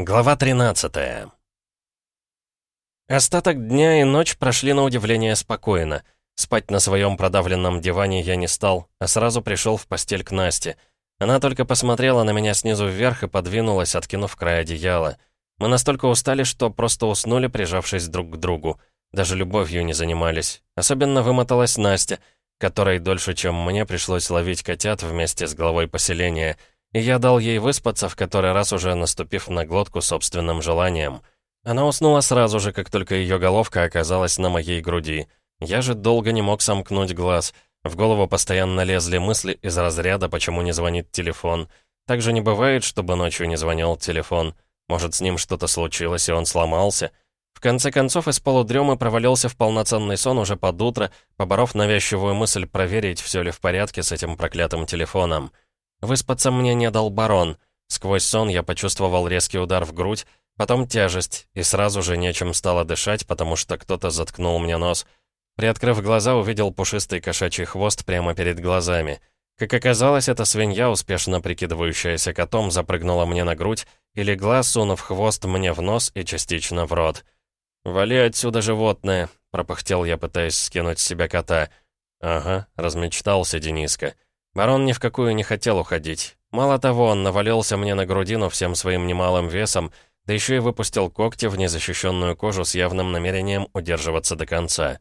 Глава 13 Остаток дня и ночь прошли на удивление спокойно. Спать на своем продавленном диване я не стал, а сразу пришел в постель к Насте. Она только посмотрела на меня снизу вверх и подвинулась, откинув край одеяла. Мы настолько устали, что просто уснули, прижавшись друг к другу. Даже любовью не занимались. Особенно вымоталась Настя, которой дольше, чем мне, пришлось ловить котят вместе с главой поселения — и я дал ей выспаться, в который раз уже наступив на глотку собственным желанием. Она уснула сразу же, как только ее головка оказалась на моей груди. Я же долго не мог сомкнуть глаз. В голову постоянно лезли мысли из разряда «почему не звонит телефон?». Так же не бывает, чтобы ночью не звонил телефон. Может, с ним что-то случилось, и он сломался. В конце концов, из полудремы провалился в полноценный сон уже под утро, поборов навязчивую мысль проверить, все ли в порядке с этим проклятым телефоном. Выспаться мне не дал барон. Сквозь сон я почувствовал резкий удар в грудь, потом тяжесть, и сразу же нечем стало дышать, потому что кто-то заткнул мне нос. Приоткрыв глаза, увидел пушистый кошачий хвост прямо перед глазами. Как оказалось, эта свинья, успешно прикидывающаяся котом, запрыгнула мне на грудь и легла, сунув хвост мне в нос и частично в рот. «Вали отсюда, животное!» — пропыхтел я, пытаясь скинуть с себя кота. «Ага», — размечтался Дениска. Барон ни в какую не хотел уходить. Мало того, он навалился мне на грудину всем своим немалым весом, да еще и выпустил когти в незащищенную кожу с явным намерением удерживаться до конца.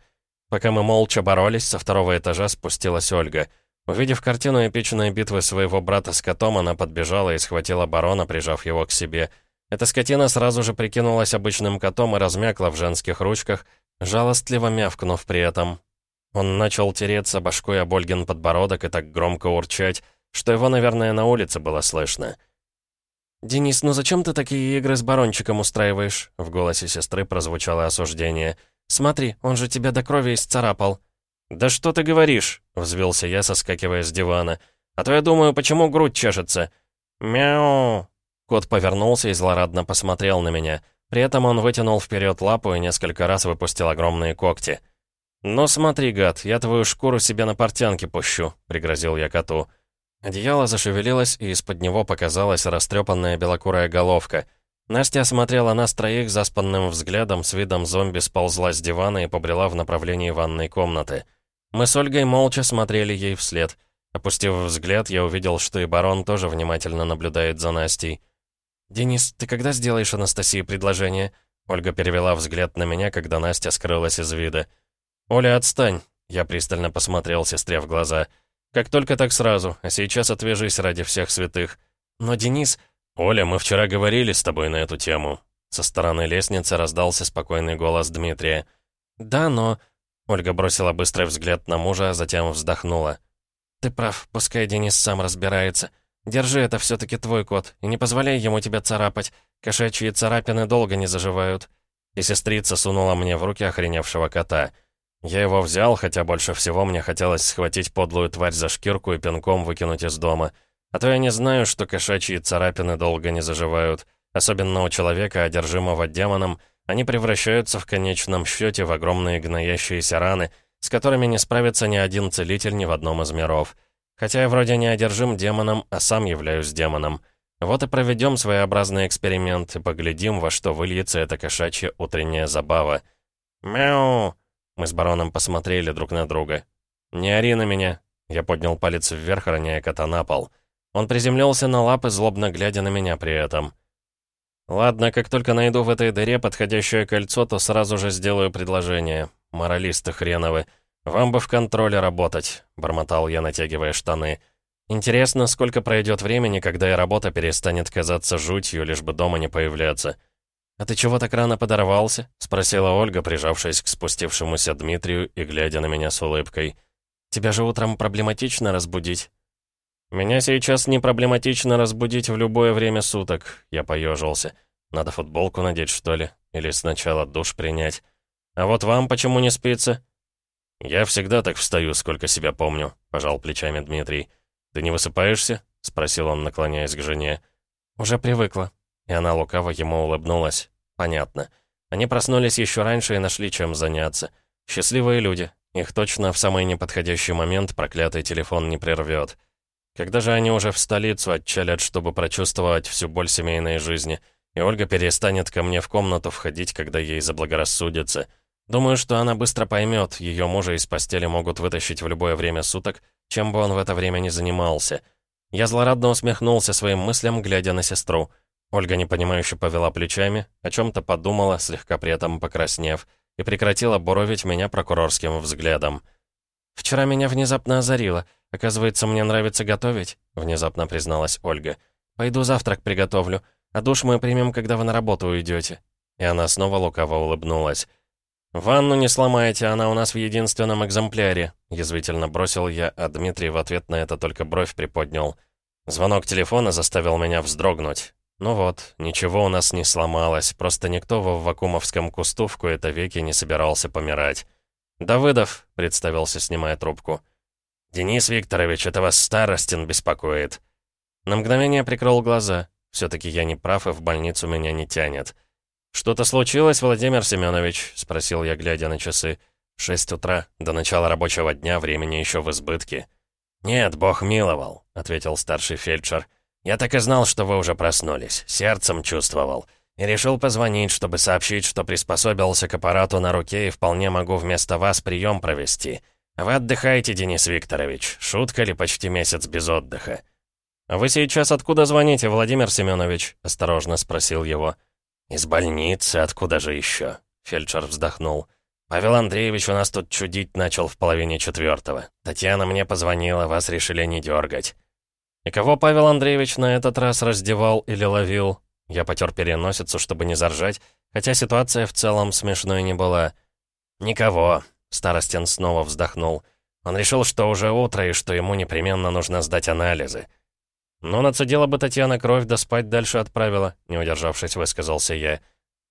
Пока мы молча боролись, со второго этажа спустилась Ольга. Увидев картину эпичной битвы своего брата с котом, она подбежала и схватила барона, прижав его к себе. Эта скотина сразу же прикинулась обычным котом и размякла в женских ручках, жалостливо мявкнув при этом. Он начал тереться башкой об Ольгин подбородок и так громко урчать, что его, наверное, на улице было слышно. «Денис, ну зачем ты такие игры с барончиком устраиваешь?» В голосе сестры прозвучало осуждение. «Смотри, он же тебя до крови исцарапал». «Да что ты говоришь?» — взвился я, соскакивая с дивана. «А то я думаю, почему грудь чешется?» «Мяу!» Кот повернулся и злорадно посмотрел на меня. При этом он вытянул вперед лапу и несколько раз выпустил огромные когти. «Ну смотри, гад, я твою шкуру себе на портянке пущу», — пригрозил я коту. Одеяло зашевелилось, и из-под него показалась растрепанная белокурая головка. Настя осмотрела нас троих заспанным взглядом, с видом зомби сползла с дивана и побрела в направлении ванной комнаты. Мы с Ольгой молча смотрели ей вслед. Опустив взгляд, я увидел, что и барон тоже внимательно наблюдает за Настей. «Денис, ты когда сделаешь Анастасии предложение?» Ольга перевела взгляд на меня, когда Настя скрылась из вида. «Оля, отстань!» Я пристально посмотрел сестре в глаза. «Как только так сразу, а сейчас отвяжись ради всех святых. Но Денис...» «Оля, мы вчера говорили с тобой на эту тему». Со стороны лестницы раздался спокойный голос Дмитрия. «Да, но...» Ольга бросила быстрый взгляд на мужа, а затем вздохнула. «Ты прав, пускай Денис сам разбирается. Держи, это все-таки твой кот, и не позволяй ему тебя царапать. Кошачьи царапины долго не заживают». И сестрица сунула мне в руки охреневшего кота — я его взял, хотя больше всего мне хотелось схватить подлую тварь за шкирку и пинком выкинуть из дома. А то я не знаю, что кошачьи царапины долго не заживают. Особенно у человека, одержимого демоном, они превращаются в конечном счете в огромные гноящиеся раны, с которыми не справится ни один целитель ни в одном из миров. Хотя я вроде не одержим демоном, а сам являюсь демоном. Вот и проведем своеобразный эксперимент и поглядим, во что выльется эта кошачья утренняя забава. «Мяу!» Мы с бароном посмотрели друг на друга. «Не ори на меня!» Я поднял палец вверх, роняя кота на пол. Он приземлился на лапы, злобно глядя на меня при этом. «Ладно, как только найду в этой дыре подходящее кольцо, то сразу же сделаю предложение. Моралисты хреновы. Вам бы в контроле работать», — бормотал я, натягивая штаны. «Интересно, сколько пройдет времени, когда и работа перестанет казаться жутью, лишь бы дома не появляться». «А ты чего так рано подорвался?» — спросила Ольга, прижавшись к спустившемуся Дмитрию и глядя на меня с улыбкой. «Тебя же утром проблематично разбудить?» «Меня сейчас не проблематично разбудить в любое время суток», — я поежился. «Надо футболку надеть, что ли? Или сначала душ принять? А вот вам почему не спится?» «Я всегда так встаю, сколько себя помню», — пожал плечами Дмитрий. «Ты не высыпаешься?» — спросил он, наклоняясь к жене. «Уже привыкла», и она лукаво ему улыбнулась. Понятно. Они проснулись еще раньше и нашли чем заняться. Счастливые люди. Их точно в самый неподходящий момент проклятый телефон не прервет. Когда же они уже в столицу отчалят, чтобы прочувствовать всю боль семейной жизни? и Ольга перестанет ко мне в комнату входить, когда ей заблагорассудится. Думаю, что она быстро поймет, ее мужа из постели могут вытащить в любое время суток, чем бы он в это время ни занимался. Я злорадно усмехнулся своим мыслям, глядя на сестру. Ольга непонимающе повела плечами, о чем-то подумала, слегка при этом покраснев, и прекратила буровить меня прокурорским взглядом. «Вчера меня внезапно озарило. Оказывается, мне нравится готовить», — внезапно призналась Ольга. «Пойду завтрак приготовлю, а душ мы примем, когда вы на работу уйдете». И она снова лукаво улыбнулась. «Ванну не сломаете, она у нас в единственном экземпляре», — язвительно бросил я, а Дмитрий в ответ на это только бровь приподнял. Звонок телефона заставил меня вздрогнуть. Ну вот, ничего у нас не сломалось, просто никто во вакуумовском кусту в кои-то веки не собирался помирать. «Давыдов», — представился, снимая трубку. «Денис Викторович, это вас Старостин беспокоит». На мгновение прикрыл глаза. Все-таки я не прав, и в больницу меня не тянет. «Что-то случилось, Владимир Семенович?» — спросил я, глядя на часы. «Шесть утра. До начала рабочего дня времени еще в избытке». «Нет, бог миловал», — ответил старший фельдшер. «Я так и знал, что вы уже проснулись. Сердцем чувствовал. И решил позвонить, чтобы сообщить, что приспособился к аппарату на руке и вполне могу вместо вас прием провести. Вы отдыхаете, Денис Викторович. Шутка ли почти месяц без отдыха?» «А вы сейчас откуда звоните, Владимир Семенович?» — осторожно спросил его. «Из больницы, откуда же еще?» Фельдшер вздохнул. «Павел Андреевич у нас тут чудить начал в половине четвертого. Татьяна мне позвонила, вас решили не дергать». «И кого Павел Андреевич на этот раз раздевал или ловил?» Я потер переносицу, чтобы не заржать, хотя ситуация в целом смешной не была. «Никого», — Старостин снова вздохнул. «Он решил, что уже утро и что ему непременно нужно сдать анализы. «Ну, нацедила бы Татьяна кровь, да спать дальше отправила», — не удержавшись, высказался я.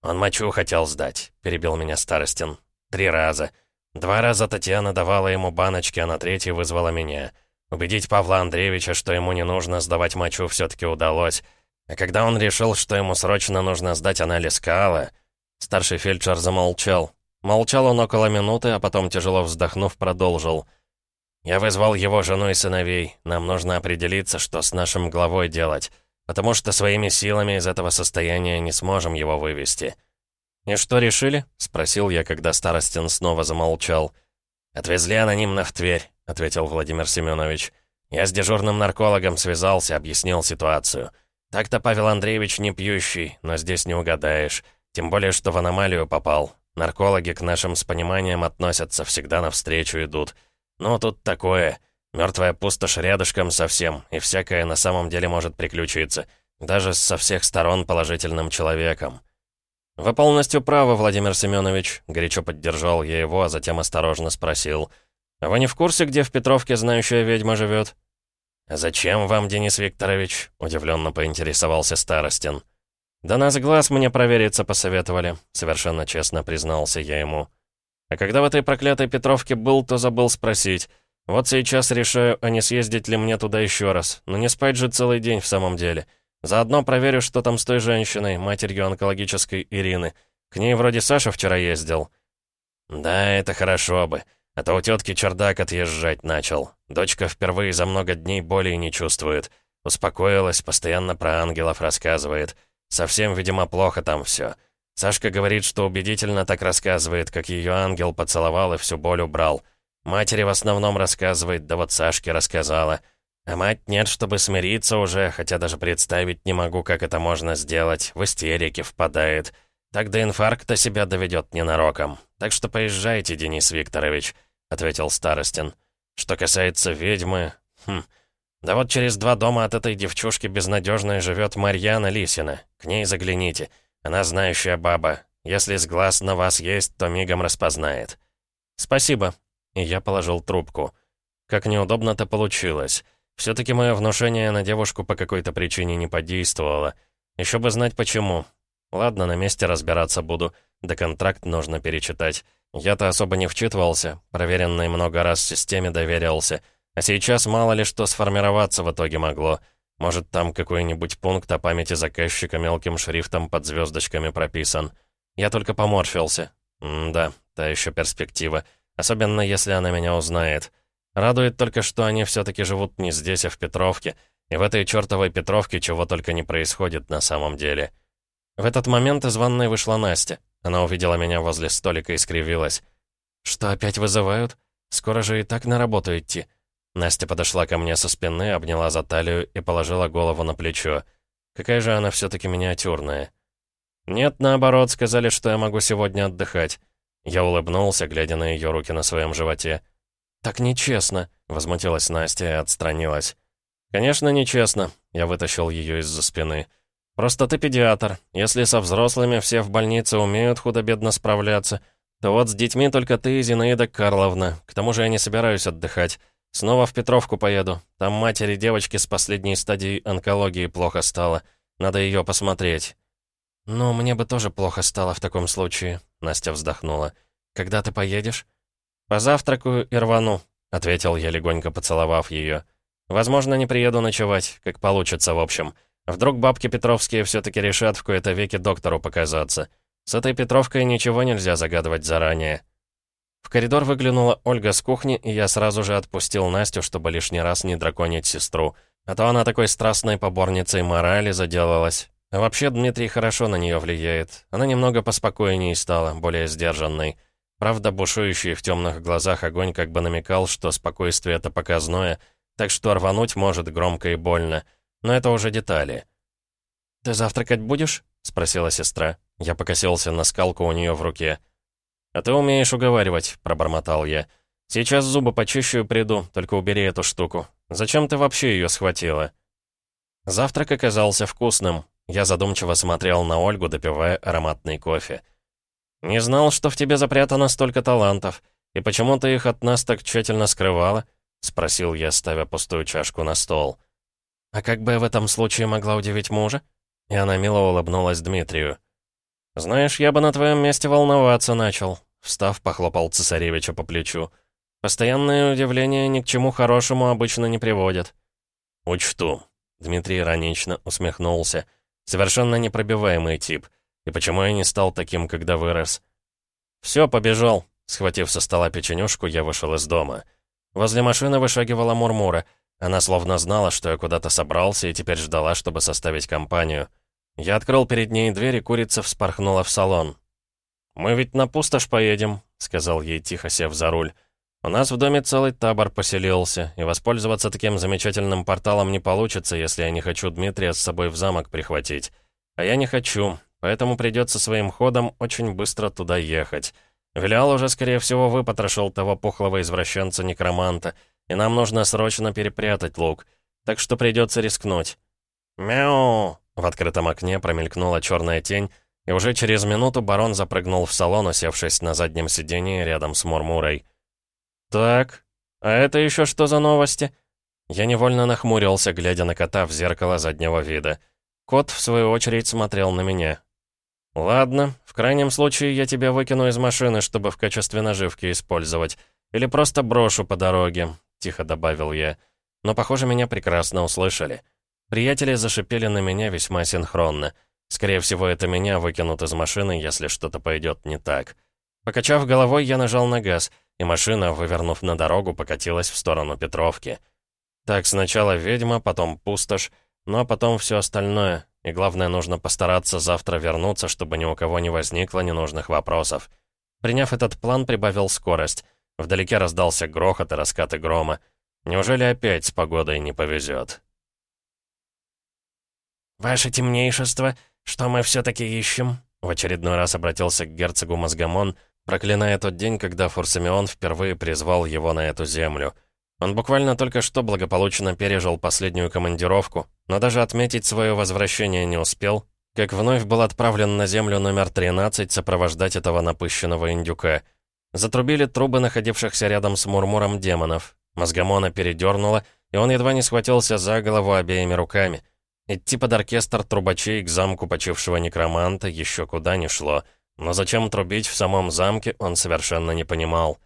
«Он мочу хотел сдать», — перебил меня Старостин. «Три раза. Два раза Татьяна давала ему баночки, а на третий вызвала меня. Убедить Павла Андреевича, что ему не нужно сдавать мочу, все-таки удалось. А когда он решил, что ему срочно нужно сдать анализ кала...» Старший фельдшер замолчал. Молчал он около минуты, а потом, тяжело вздохнув, продолжил. Я вызвал его жену и сыновей. Нам нужно определиться, что с нашим главой делать, потому что своими силами из этого состояния не сможем его вывести». «И что решили?» — спросил я, когда Старостин снова замолчал. «Отвезли анонимно в Тверь», — ответил Владимир Семенович. «Я с дежурным наркологом связался, объяснил ситуацию. Так-то Павел Андреевич не пьющий, но здесь не угадаешь. Тем более, что в аномалию попал. Наркологи к нашим с пониманием относятся, всегда навстречу идут. «Ну, тут такое. Мертвая пустошь рядышком совсем, и всякое на самом деле может приключиться. Даже со всех сторон положительным человеком». «Вы полностью правы, Владимир Семенович», — горячо поддержал я его, а затем осторожно спросил. «Вы не в курсе, где в Петровке знающая ведьма живет?» «Зачем вам, Денис Викторович?» — удивленно поинтересовался Старостин. «Да нас глаз мне провериться посоветовали», — совершенно честно признался я ему. А когда в этой проклятой Петровке был, то забыл спросить. Вот сейчас решаю, а не съездить ли мне туда еще раз. Но не спать же целый день в самом деле. Заодно проверю, что там с той женщиной, матерью онкологической Ирины. К ней вроде Саша вчера ездил. Да, это хорошо бы. А то у тетки чердак отъезжать начал. Дочка впервые за много дней боли не чувствует. Успокоилась, постоянно про ангелов рассказывает. Совсем, видимо, плохо там все. Сашка говорит, что убедительно так рассказывает, как ее ангел поцеловал и всю боль убрал. Матери в основном рассказывает, да вот Сашке рассказала. А мать нет, чтобы смириться уже, хотя даже представить не могу, как это можно сделать. В истерике впадает. Так до инфаркта себя доведет ненароком. Так что поезжайте, Денис Викторович», — ответил Старостин. «Что касается ведьмы... Хм... Да вот через два дома от этой девчушки безнадежной живет Марьяна Лисина. К ней загляните». Она знающая баба. Если с глаз на вас есть, то мигом распознает. Спасибо. И я положил трубку. Как неудобно-то получилось. Все-таки мое внушение на девушку по какой-то причине не подействовало. Еще бы знать почему. Ладно, на месте разбираться буду. Да контракт нужно перечитать. Я-то особо не вчитывался, проверенной много раз системе доверился. А сейчас мало ли что сформироваться в итоге могло. Может, там какой-нибудь пункт о памяти заказчика мелким шрифтом под звездочками прописан. Я только поморщился. М да, та еще перспектива. Особенно, если она меня узнает. Радует только, что они все-таки живут не здесь, а в Петровке. И в этой чертовой Петровке чего только не происходит на самом деле. В этот момент из ванной вышла Настя. Она увидела меня возле столика и скривилась. «Что, опять вызывают? Скоро же и так на работу идти». Настя подошла ко мне со спины, обняла за талию и положила голову на плечо. Какая же она все-таки миниатюрная. «Нет, наоборот, сказали, что я могу сегодня отдыхать». Я улыбнулся, глядя на ее руки на своем животе. «Так нечестно», — возмутилась Настя и отстранилась. «Конечно, нечестно», — я вытащил ее из-за спины. «Просто ты педиатр. Если со взрослыми все в больнице умеют худо-бедно справляться, то вот с детьми только ты и Зинаида Карловна. К тому же я не собираюсь отдыхать. Снова в Петровку поеду. Там матери девочки с последней стадией онкологии плохо стало. Надо ее посмотреть». «Ну, мне бы тоже плохо стало в таком случае», — Настя вздохнула. «Когда ты поедешь?» «Позавтракаю и рвану», — ответил я, легонько поцеловав ее. «Возможно, не приеду ночевать, как получится, в общем. Вдруг бабки Петровские все-таки решат в кои-то веки доктору показаться. С этой Петровкой ничего нельзя загадывать заранее». В коридор выглянула Ольга с кухни, и я сразу же отпустил Настю, чтобы лишний раз не драконить сестру. А то она такой страстной поборницей морали заделалась. А вообще Дмитрий хорошо на нее влияет. Она немного поспокойнее стала, более сдержанной. Правда, бушующий в темных глазах огонь как бы намекал, что спокойствие это показное, так что рвануть может громко и больно. Но это уже детали. «Ты завтракать будешь?» — спросила сестра. Я покосился на скалку у нее в руке. «А ты умеешь уговаривать», — пробормотал я. «Сейчас зубы почищу и приду, только убери эту штуку. Зачем ты вообще ее схватила?» Завтрак оказался вкусным. Я задумчиво смотрел на Ольгу, допивая ароматный кофе. «Не знал, что в тебе запрятано столько талантов. И почему ты их от нас так тщательно скрывала?» — спросил я, ставя пустую чашку на стол. «А как бы я в этом случае могла удивить мужа?» И она мило улыбнулась Дмитрию. «Знаешь, я бы на твоем месте волноваться начал», — встав, похлопал цесаревича по плечу. «Постоянное удивление ни к чему хорошему обычно не приводит». «Учту», — Дмитрий иронично усмехнулся. Совершенно непробиваемый тип. И почему я не стал таким, когда вырос? «Все, побежал». Схватив со стола печенюшку, я вышел из дома. Возле машины вышагивала Мурмура. Она словно знала, что я куда-то собрался, и теперь ждала, чтобы составить компанию. Я открыл перед ней дверь, и курица вспорхнула в салон. «Мы ведь на пустошь поедем», — сказал ей, тихо сев за руль. «У нас в доме целый табор поселился, и воспользоваться таким замечательным порталом не получится, если я не хочу Дмитрия с собой в замок прихватить. А я не хочу, поэтому придется своим ходом очень быстро туда ехать. Велиал уже, скорее всего, выпотрошил того пухлого извращенца-некроманта, и нам нужно срочно перепрятать лук, так что придется рискнуть». «Мяу!» — в открытом окне промелькнула черная тень, и уже через минуту барон запрыгнул в салон, усевшись на заднем сидении рядом с Мурмурой. «Так, а это еще что за новости?» Я невольно нахмурился, глядя на кота в зеркало заднего вида. Кот, в свою очередь, смотрел на меня. «Ладно, в крайнем случае я тебя выкину из машины, чтобы в качестве наживки использовать. Или просто брошу по дороге», — тихо добавил я. Но, похоже, меня прекрасно услышали. Приятели зашипели на меня весьма синхронно. Скорее всего, это меня выкинут из машины, если что-то пойдет не так. Покачав головой, я нажал на газ — и машина, вывернув на дорогу, покатилась в сторону Петровки. Так, сначала ведьма, потом пустошь, ну а потом все остальное, и главное, нужно постараться завтра вернуться, чтобы ни у кого не возникло ненужных вопросов. Приняв этот план, прибавил скорость. Вдалеке раздался грохот и раскаты грома. Неужели опять с погодой не повезет? «Ваше темнейшество, что мы все-таки ищем?» В очередной раз обратился к герцогу Мозгамон, проклиная тот день, когда Фурсамион впервые призвал его на эту землю. Он буквально только что благополучно пережил последнюю командировку, но даже отметить свое возвращение не успел, как вновь был отправлен на землю номер 13 сопровождать этого напыщенного индюка. Затрубили трубы находившихся рядом с Мурмуром демонов. Мозгомона передернуло, и он едва не схватился за голову обеими руками. Идти под оркестр трубачей к замку почившего некроманта еще куда не шло — но зачем трубить в самом замке, он совершенно не понимал.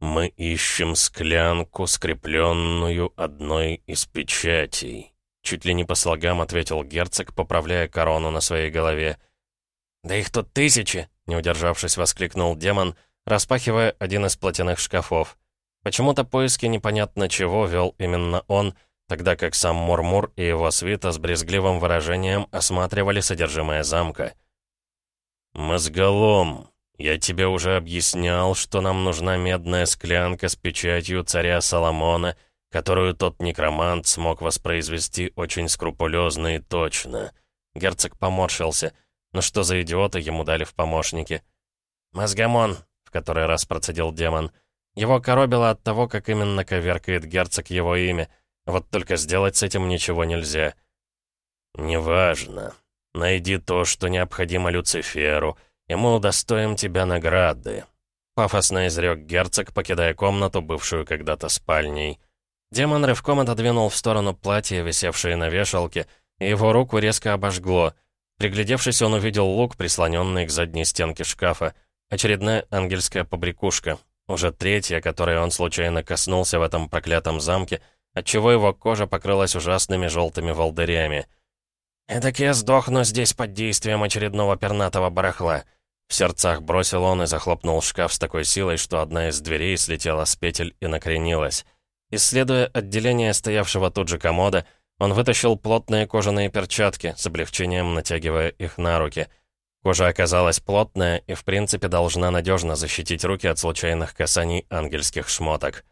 «Мы ищем склянку, скрепленную одной из печатей», чуть ли не по слогам ответил герцог, поправляя корону на своей голове. «Да их тут тысячи!» — не удержавшись, воскликнул демон, распахивая один из платяных шкафов. Почему-то поиски непонятно чего вел именно он, тогда как сам Мурмур и его свита с брезгливым выражением осматривали содержимое замка. «Мозголом, я тебе уже объяснял, что нам нужна медная склянка с печатью царя Соломона, которую тот некромант смог воспроизвести очень скрупулезно и точно». Герцог поморщился. «Ну что за идиоты ему дали в помощники?» «Мозгомон», — в который раз процедил демон, — его коробило от того, как именно коверкает герцог его имя. Вот только сделать с этим ничего нельзя. «Неважно. Найди то, что необходимо Люциферу, и мы удостоим тебя награды», — пафосно изрек герцог, покидая комнату, бывшую когда-то спальней. Демон рывком отодвинул в сторону платья, висевшее на вешалке, и его руку резко обожгло. Приглядевшись, он увидел лук, прислоненный к задней стенке шкафа. Очередная ангельская побрякушка, уже третья, которой он случайно коснулся в этом проклятом замке, отчего его кожа покрылась ужасными желтыми волдырями. «Эдак я сдохну здесь под действием очередного пернатого барахла». В сердцах бросил он и захлопнул шкаф с такой силой, что одна из дверей слетела с петель и накренилась. Исследуя отделение стоявшего тут же комода, он вытащил плотные кожаные перчатки, с облегчением натягивая их на руки — Кожа оказалась плотная и, в принципе, должна надежно защитить руки от случайных касаний ангельских шмоток.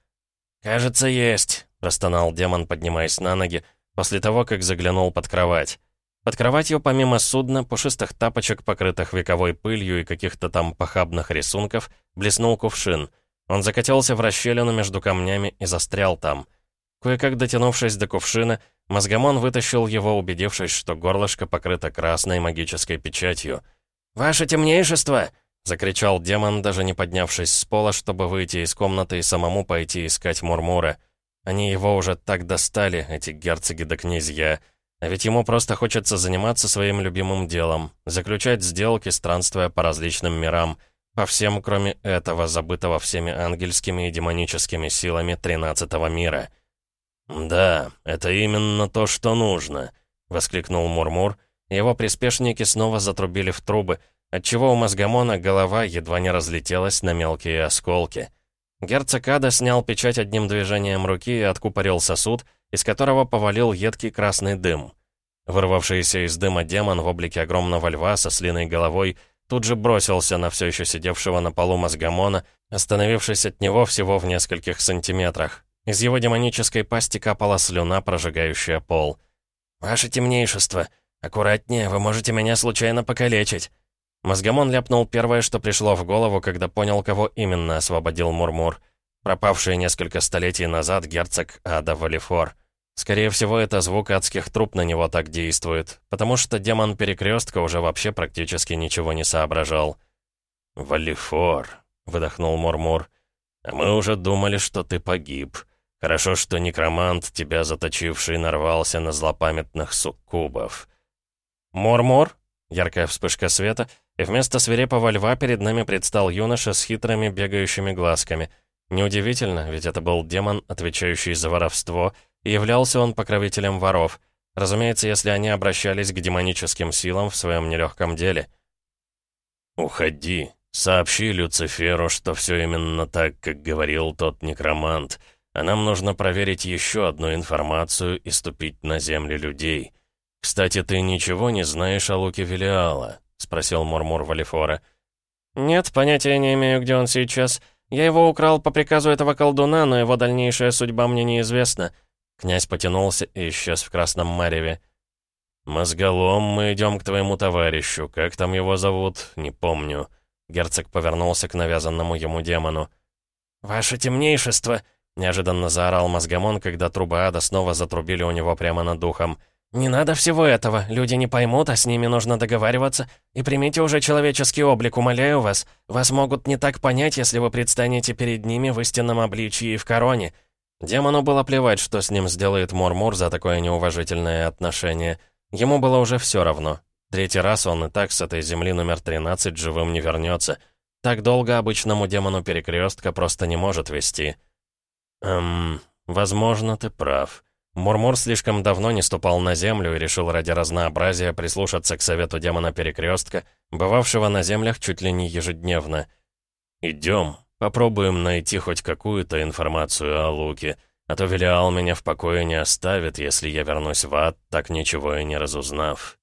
«Кажется, есть», — простонал демон, поднимаясь на ноги, после того, как заглянул под кровать. Под кроватью, помимо судна, пушистых тапочек, покрытых вековой пылью и каких-то там похабных рисунков, блеснул кувшин. Он закатился в расщелину между камнями и застрял там. Кое-как дотянувшись до кувшина, Мозгомон вытащил его, убедившись, что горлышко покрыто красной магической печатью — «Ваше темнейшество!» — закричал демон, даже не поднявшись с пола, чтобы выйти из комнаты и самому пойти искать Мурмура. Они его уже так достали, эти герцоги да князья. А ведь ему просто хочется заниматься своим любимым делом, заключать сделки, странствуя по различным мирам, по всем, кроме этого, забытого всеми ангельскими и демоническими силами тринадцатого мира. «Да, это именно то, что нужно», — воскликнул Мурмур, его приспешники снова затрубили в трубы, отчего у мозгомона голова едва не разлетелась на мелкие осколки. Герцог Ада снял печать одним движением руки и откупорил сосуд, из которого повалил едкий красный дым. Вырвавшийся из дыма демон в облике огромного льва со слиной головой тут же бросился на все еще сидевшего на полу мозгомона, остановившись от него всего в нескольких сантиметрах. Из его демонической пасти капала слюна, прожигающая пол. «Ваше темнейшество!» «Аккуратнее, вы можете меня случайно покалечить». Мозгомон ляпнул первое, что пришло в голову, когда понял, кого именно освободил Мурмур. Пропавший несколько столетий назад герцог Ада Валифор. Скорее всего, это звук адских труп на него так действует, потому что демон Перекрестка уже вообще практически ничего не соображал. «Валифор», — выдохнул Мурмур, — «а мы уже думали, что ты погиб. Хорошо, что некромант, тебя заточивший, нарвался на злопамятных суккубов». «Мур-мур!» Яркая вспышка света, и вместо свирепого льва перед нами предстал юноша с хитрыми бегающими глазками. Неудивительно, ведь это был демон, отвечающий за воровство, и являлся он покровителем воров. Разумеется, если они обращались к демоническим силам в своем нелегком деле. «Уходи. Сообщи Люциферу, что все именно так, как говорил тот некромант. А нам нужно проверить еще одну информацию и ступить на земли людей». «Кстати, ты ничего не знаешь о луке Велиала?» — спросил Мурмур Валифора. «Нет, понятия не имею, где он сейчас. Я его украл по приказу этого колдуна, но его дальнейшая судьба мне неизвестна». Князь потянулся и исчез в Красном Мареве. «Мозголом, мы идем к твоему товарищу. Как там его зовут? Не помню». Герцог повернулся к навязанному ему демону. «Ваше темнейшество!» — неожиданно заорал мозгомон, когда трубы ада снова затрубили у него прямо над духом. «Не надо всего этого. Люди не поймут, а с ними нужно договариваться. И примите уже человеческий облик, умоляю вас. Вас могут не так понять, если вы предстанете перед ними в истинном обличии и в короне». Демону было плевать, что с ним сделает Мурмур за такое неуважительное отношение. Ему было уже все равно. Третий раз он и так с этой земли номер 13 живым не вернется. Так долго обычному демону перекрестка просто не может вести. «Эм, возможно, ты прав». Мурмур слишком давно не ступал на землю и решил ради разнообразия прислушаться к совету демона Перекрестка, бывавшего на землях чуть ли не ежедневно. «Идем, попробуем найти хоть какую-то информацию о Луке. А то Велиал меня в покое не оставит, если я вернусь в ад, так ничего и не разузнав.